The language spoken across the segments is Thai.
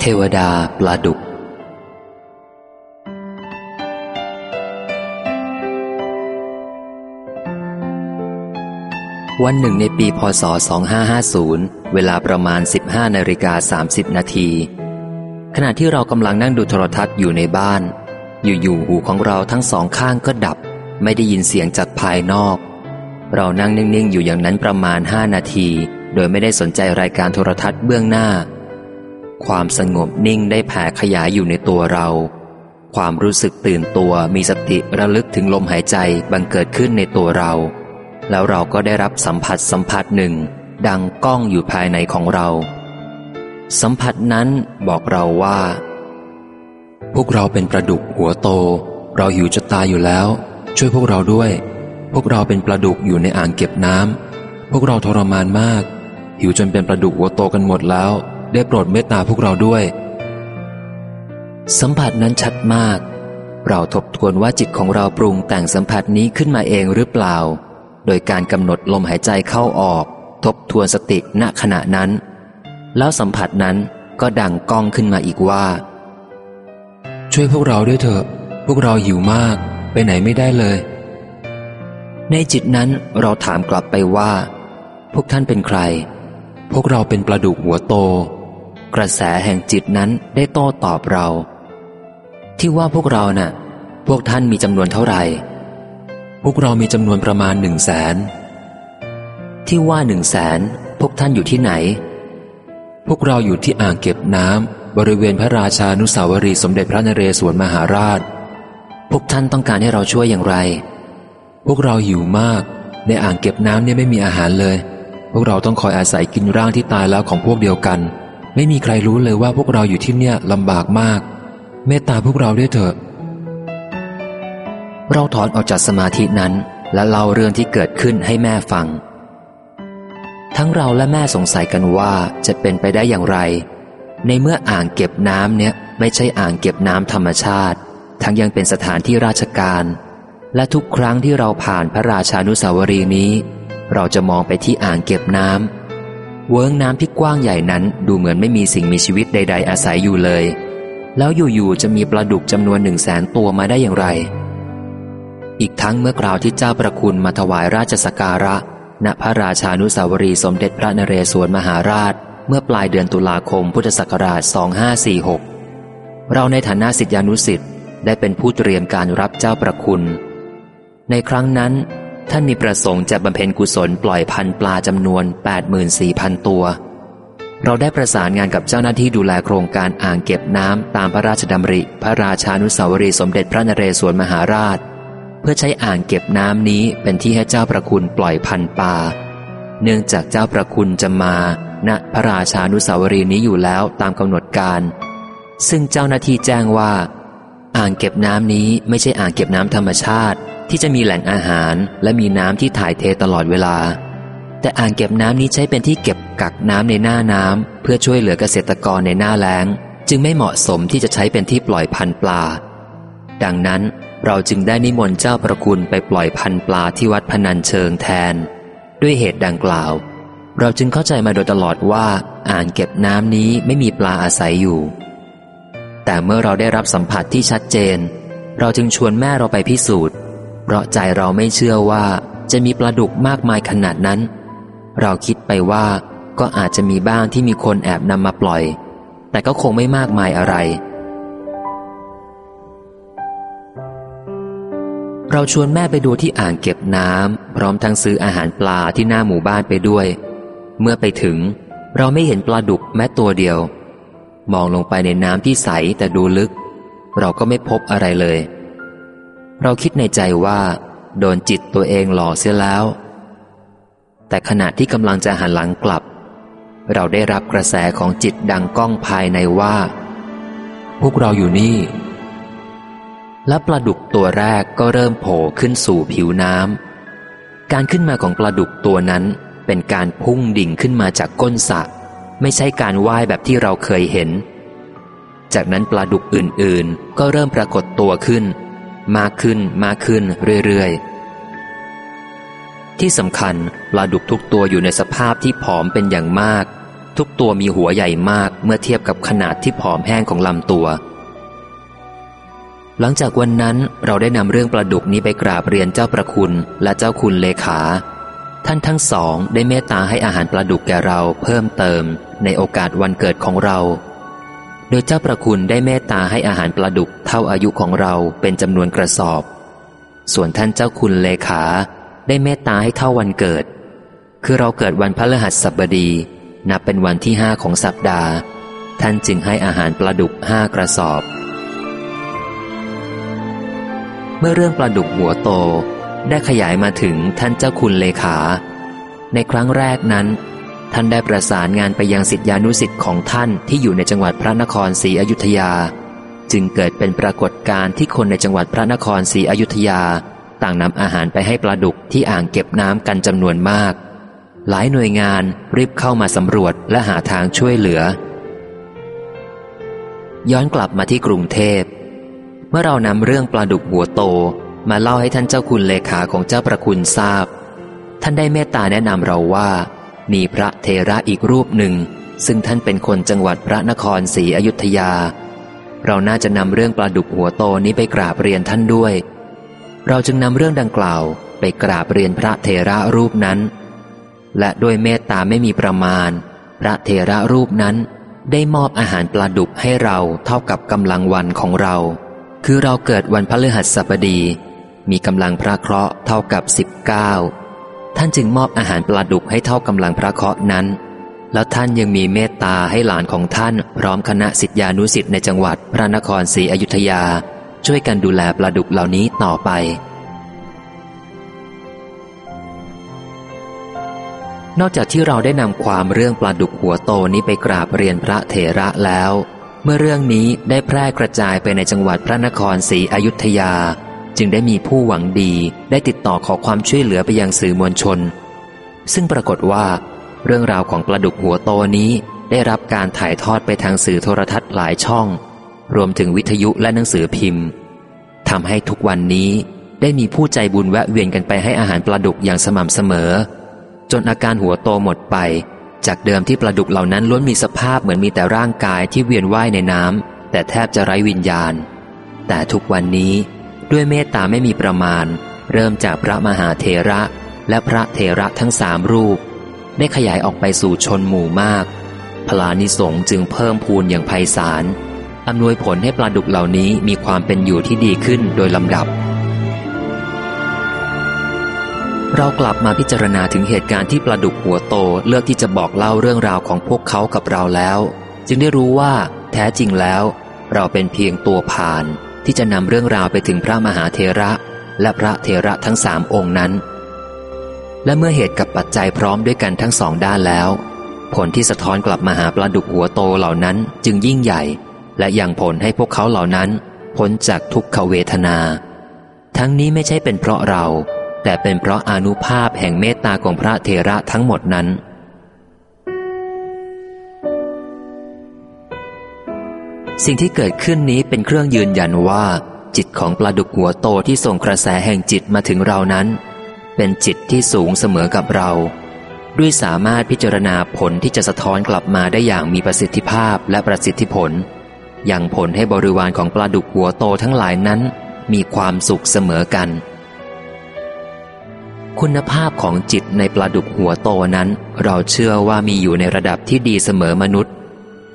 เทวดาปลาดุก วันหนึ่งในปีพศ 2550 เวลาประมาณ 15นาฬิกา30 นาที ขณะที่เรากำลังนั่งดูโทรทัศน์อยู่ในบ้าน อยู่ๆหูของเราทั้งสองข้างก็ดับ ไม่ได้ยินเสียงจากภายนอก เรานั่งนิ่ง ๆ อยู่อย่างนั้นประมาณ 5 นาที โดยไม่ได้สนใจรายการโทรทัศน์เบื้องหน้า ความสงบนิ่งได้แผ่ขยายอยู่ในตัวเรา ความรู้สึกตื่นตัวมีสติระลึกถึงลมหายใจบังเกิดขึ้นในตัวเรา แล้วเราก็ได้รับสัมผัสสัมผัสหนึ่ง ดังก้องอยู่ภายในของเรา สัมผัสนั้นบอกเราว่า พวกเราเป็นปลาดุกหัวโต เราหิวจะตายอยู่แล้ว ช่วยพวกเราด้วย พวกเราเป็นปลาดุกอยู่ในอ่างเก็บน้ำพวกเราทรมานมาก หิวจนเป็นปลาดุกหัวโตกันหมดแล้ว ได้โปรดเมตตาพวกเราด้วย สัมผัสนั้นชัดมาก เราทบทวนว่าจิตของเราปรุงแต่งสัมผัสนี้ขึ้นมาเองหรือเปล่า โดยการกำหนดลมหายใจเข้าออก ทบทวนสติณขณะนั้น แล้วสัมผัสนั้นก็ดังก้องขึ้นมาอีกว่า ช่วยพวกเราด้วยเถอะ พวกเราหิวมาก ไปไหนไม่ได้เลย ในจิตนั้นเราถามกลับไปว่า พวกท่านเป็นใคร พวกเราเป็นปลาดุกหัวโต กระแสแห่งจิตนั้นได้โต้ตอบเรา ที่ว่าพวกเรานะ่ะ พวกท่านมีจำนวนเท่าไหร่ พวกเรามีจำนวนประมาณหนึ่งแสนที่ว่าหนึ่งแสนพวกท่านอยู่ที่ไหน พวกเราอยู่ที่อ่างเก็บน้ำบริเวณพระราชานุสาวรีสมเด็จพระนเรศวรมหาราช พวกท่านต้องการให้เราช่วยอย่างไร พวกเราหิวมาก ในอ่างเก็บน้ำเนี่ยไม่มีอาหารเลย พวกเราต้องคอยอาศัยกินร่างที่ตายแล้วของพวกเดียวกัน ไม่มีใครรู้เลยว่าพวกเราอยู่ที่เนี่ยลำบากมาก เมตตาพวกเราด้วยเถอะ เราถอนออกจากสมาธินั้น และเล่าเรื่องที่เกิดขึ้นให้แม่ฟัง ทั้งเราและแม่สงสัยกันว่าจะเป็นไปได้อย่างไร ในเมื่ออ่างเก็บน้ำเนี่ยไม่ใช่อ่างเก็บน้ำธรรมชาติ ทั้งยังเป็นสถานที่ราชการ และทุกครั้งที่เราผ่านพระราชานุสาวรีนี้ เราจะมองไปที่อ่างเก็บน้ำเวิ้งน้ำที่กว้างใหญ่นั้นดูเหมือนไม่มีสิ่งมีชีวิตใด ๆ อาศัยอยู่เลย แล้วอยู่ๆจะมีปลาดุกจำนวนหนึ่งแสนตัวมาได้อย่างไร อีกทั้งเมื่อกล่าวที่เจ้าประคุณมาถวายราชสการะ ณพระราชานุสาวรีสมเด็จพระนเรศวรมหาราช เมื่อปลายเดือนตุลาคมพุทธศักราช 2546 เราในฐานะสิทธิานุสิทธิ์ได้เป็นผู้เตรียมการรับเจ้าประคุณ ในครั้งนั้น ท่านมีประสงค์จะบำเพ็ญกุศลปล่อยพันปลาจำนวน 84,000 ตัว เราได้ประสานงานกับเจ้าหน้าที่ดูแลโครงการอ่างเก็บน้ำตามพระราชดำริ พระราชานุสาวรีสมเด็จพระนเรศวรมหาราช เพื่อใช้อ่างเก็บน้ำนี้เป็นที่ให้เจ้าประคุณปล่อยพันปลาเนื่องจากเจ้าประคุณจะมาณพระราชานุสาวรีนี้อยู่แล้วตามกำหนดการ ซึ่งเจ้าหน้าที่แจ้งว่า อ่างเก็บน้ำนี้ไม่ใช่อ่างเก็บน้ำธรรมชาติ ที่จะมีแหล่งอาหารและมีน้ำที่ถ่ายเทตลอดเวลา แต่อ่างเก็บน้ำนี้ใช้เป็นที่เก็บกักน้ำในหน้าน้ำเพื่อช่วยเหลือเกษตรกรในหน้าแล้ง จึงไม่เหมาะสมที่จะใช้เป็นที่ปล่อยพันปลา ดังนั้นเราจึงได้นิมนต์เจ้าประคุณไปปล่อยพันปลาที่วัดพนันเชิงแทน ด้วยเหตุดังกล่าว เราจึงเข้าใจมาโดยตลอดว่าอ่างเก็บน้ำนี้ไม่มีปลาอาศัยอยู่ แต่เมื่อเราได้รับสัมผัสที่ชัดเจน เราจึงชวนแม่เราไปพิสูจน์ เพราะใจเราไม่เชื่อว่าจะมีปลาดุกมากมายขนาดนั้น เราคิดไปว่าก็อาจจะมีบ้างที่มีคนแอบนำมาปล่อย แต่ก็คงไม่มากมายอะไร เราชวนแม่ไปดูที่อ่างเก็บน้ำพร้อมทั้งซื้ออาหารปลาที่หน้าหมู่บ้านไปด้วย เมื่อไปถึง เราไม่เห็นปลาดุกแม้ตัวเดียว มองลงไปในน้ำที่ใสแต่ดูลึก เราก็ไม่พบอะไรเลย เราคิดในใจว่า โดนจิตตัวเองหลอกเสียแล้ว แต่ขณะที่กำลังจะหันหลังกลับ เราได้รับกระแสของจิตดังก้องภายในว่า พวกเราอยู่นี่ และปลาดุกตัวแรกก็เริ่มโผล่ขึ้นสู่ผิวน้ำการขึ้นมาของปลาดุกตัวนั้นเป็นการพุ่งดิ่งขึ้นมาจากก้นสระไม่ใช่การว่ายแบบที่เราเคยเห็น จากนั้นปลาดุกอื่นๆ ก็เริ่มปรากฏตัวขึ้น มากขึ้นมากขึ้นเรื่อยๆ ที่สำคัญปลาดุกทุกตัวอยู่ในสภาพที่ผอมเป็นอย่างมาก ทุกตัวมีหัวใหญ่มากเมื่อเทียบกับขนาดที่ผอมแห้งของลำตัว หลังจากวันนั้นเราได้นำเรื่องปลาดุกนี้ไปกราบเรียนเจ้าประคุณและเจ้าคุณเลขา ท่านทั้งสองได้เมตตาให้อาหารปลาดุกแก่เราเพิ่มเติมในโอกาสวันเกิดของเรา โดยเจ้าประคุณได้เมตตาให้อาหารปลาดุกเท่าอายุของเราเป็นจำนวนกระสอบ ส่วนท่านเจ้าคุณเลขาได้เมตตาให้เท่าวันเกิด คือเราเกิดวันพฤหัสบดี นับเป็นวันที่ห้าของสัปดาห์ ท่านจึงให้อาหารปลาดุกห้ากระสอบ เมื่อเรื่องปลาดุกหัวโตได้ขยายมาถึงท่านเจ้าคุณเลขา ในครั้งแรกนั้น ท่านได้ประสานงานไปยังสิทธิานุสิทธิ์ของท่านที่อยู่ในจังหวัดพระนครศรีอยุธยา จึงเกิดเป็นปรากฏการณ์ที่คนในจังหวัดพระนครศรีอยุธยา ต่างนำอาหารไปให้ปลาดุกที่อ่างเก็บน้ำกันจำนวนมาก หลายหน่วยงานรีบเข้ามาสำรวจและหาทางช่วยเหลือ ย้อนกลับมาที่กรุงเทพ เมื่อเรานำเรื่องปลาดุกหัวโตมาเล่าให้ท่านเจ้าคุณเลขาของเจ้าประคุณทราบ ท่านได้เมตตาแนะนำเราว่า มีพระเทระอีกรูปหนึ่ง ซึ่งท่านเป็นคนจังหวัดพระนครศรีอยุธยา เราน่าจะนำเรื่องปลาดุกหัวโตนี้ไปกราบเรียนท่านด้วย เราจึงนำเรื่องดังกล่าวไปกราบเรียนพระเทระรูปนั้น และด้วยเมตตาไม่มีประมาณ พระเทระรูปนั้นได้มอบอาหารปลาดุกให้เราเท่ากับกำลังวันของเรา คือเราเกิดวันพฤหัสบดี มีกำลังพระเคราะห์เท่ากับสิบเก้า ท่านจึงมอบอาหารปลาดุกให้เท่ากำลังพระเคาะนั้น แล้วท่านยังมีเมตตาให้หลานของท่านพร้อมคณะสิทธิานุสิทธิ์ในจังหวัดพระนครศรีอยุธยา ช่วยกันดูแลปลาดุกเหล่านี้ต่อไป นอกจากที่เราได้นำความเรื่องปลาดุกหัวโตนี้ไปกราบเรียนพระเถระแล้ว เมื่อเรื่องนี้ได้แพร่กระจายไปในจังหวัดพระนครศรีอยุธยา จึงได้มีผู้หวังดีได้ติดต่อขอความช่วยเหลือไปยังสื่อมวลชน ซึ่งปรากฏว่า เรื่องราวของปลาดุกหัวโตนี้ได้รับการถ่ายทอดไปทางสื่อโทรทัศน์หลายช่อง รวมถึงวิทยุและหนังสือพิมพ์ทำให้ทุกวันนี้ได้มีผู้ใจบุญแวะเวียนกันไปให้อาหารปลาดุกอย่างสม่ำเสมอ จนอาการหัวโตหมดไป จากเดิมที่ปลาดุกเหล่านั้นล้วนมีสภาพเหมือนมีแต่ร่างกายที่เวียนว่ายในน้ำแต่แทบจะไร้วิญญาณ แต่ทุกวันนี้ ด้วยเมตตาไม่มีประมาณ เริ่มจากพระมหาเทระ และพระเทระทั้งสามรูป ได้ขยายออกไปสู่ชนหมู่มากพลานิสงจึงเพิ่มพูนอย่างไพศาลอำนวยผลให้ปลาดุกเหล่านี้มีความเป็นอยู่ที่ดีขึ้นโดยลำดับ เรากลับมาพิจารณาถึงเหตุการณ์ที่ปลาดุกหัวโตเลือกที่จะบอกเล่าเรื่องราวของพวกเขากับเราแล้ว จึงได้รู้ว่า แท้จริงแล้ว เราเป็นเพียงตัวผ่าน ที่จะนำเรื่องราวไปถึงพระมหาเทระและพระเทระทั้งสามองค์นั้น และเมื่อเหตุกับปัจจัยพร้อมด้วยกันทั้งสองด้านแล้ว ผลที่สะท้อนกลับมาหาปลาดุกหัวโตเหล่านั้นจึงยิ่งใหญ่ และยังผลให้พวกเขาเหล่านั้นพ้นจากทุกขเวทนา ทั้งนี้ไม่ใช่เป็นเพราะเรา แต่เป็นเพราะอนุภาพแห่งเมตตาของพระเทระทั้งหมดนั้น สิ่งที่เกิดขึ้นนี้เป็นเครื่องยืนยันว่า จิตของปลาดุกหัวโตที่ส่งกระแสแห่งจิตมาถึงเรานั้น เป็นจิตที่สูงเสมอกับเรา ด้วยสามารถพิจารณาผลที่จะสะท้อนกลับมาได้อย่างมีประสิทธิภาพและประสิทธิผล อยังผลให้บริวารของปลาดุกหัวโตทั้งหลายนั้น มีความสุขเสมอกัน คุณภาพของจิตในปลาดุกหัวโตนั้น เราเชื่อว่ามีอยู่ในระดับที่ดีเสมอมนุษย์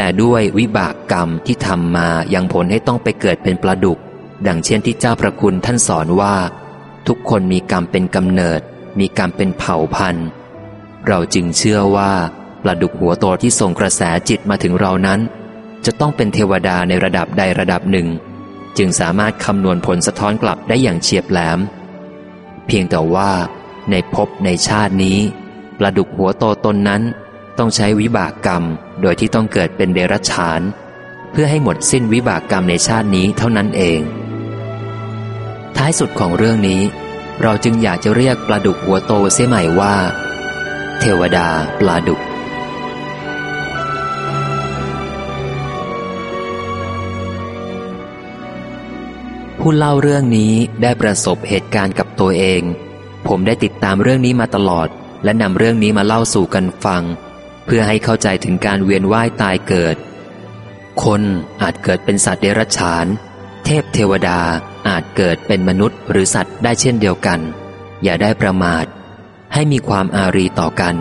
แต่ด้วยวิบากกรรมที่ทำมายังผลให้ต้องไปเกิดเป็นปลาดุก ดังเช่นที่เจ้าพระคุณท่านสอนว่า ทุกคนมีกรรมเป็นกำเนิด มีกรรมเป็นเผ่าพันธุ์ เราจึงเชื่อว่าปลาดุกหัวโตที่ส่งกระแสจิตมาถึงเรานั้น จะต้องเป็นเทวดาในระดับใดระดับหนึ่ง จึงสามารถคำนวณผลสะท้อนกลับได้อย่างเฉียบแหลม เพียงแต่ว่า ในภพในชาตินี้ปลาดุกหัวโตตนนั้น ต้องใช้วิบากกรรม โดยที่ต้องเกิดเป็นเดรัจฉาน เพื่อให้หมดสิ้นวิบากกรรมในชาตินี้เท่านั้นเอง ท้ายสุดของเรื่องนี้ เราจึงอยากจะเรียกปลาดุกหัวโตเสียใหม่ว่า เทวดาปลาดุกผู้เล่าเรื่องนี้ได้ประสบเหตุการณ์กับตัวเอง ผมได้ติดตามเรื่องนี้มาตลอด และนำเรื่องนี้มาเล่าสู่กันฟัง เพื่อให้เข้าใจถึงการเวียนว่ายตายเกิด คนอาจเกิดเป็นสัตว์เดรัจฉาน เทพเทวดาอาจเกิดเป็นมนุษย์หรือสัตว์ได้เช่นเดียวกัน อย่าได้ประมาท ให้มีความอารีต่อกัน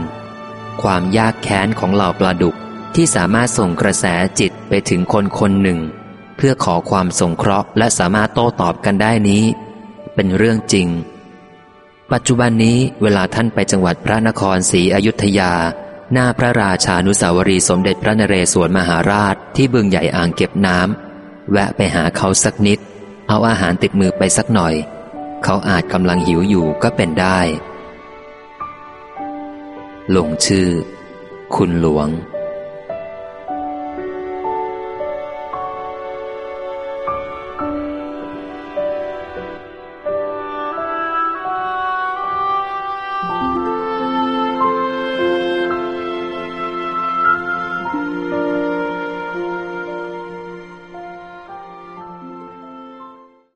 ความยากแค้นของเหล่าปลาดุกที่สามารถส่งกระแสจิตไปถึงคนคนหนึ่ง เพื่อขอความสงเคราะห์และสามารถโต้ตอบกันได้นี้ เป็นเรื่องจริง ปัจจุบันนี้เวลาท่านไปจังหวัดพระนครศรีอยุธยา หน้าพระราชานุสาวรีสมเด็จพระนเรศวรมหาราชที่บึงใหญ่อ่างเก็บน้ำแวะไปหาเขาสักนิด เอาอาหารติดมือไปสักหน่อย เขาอาจกำลังหิวอยู่ก็เป็นได้ ลงชื่อ คุณหลวง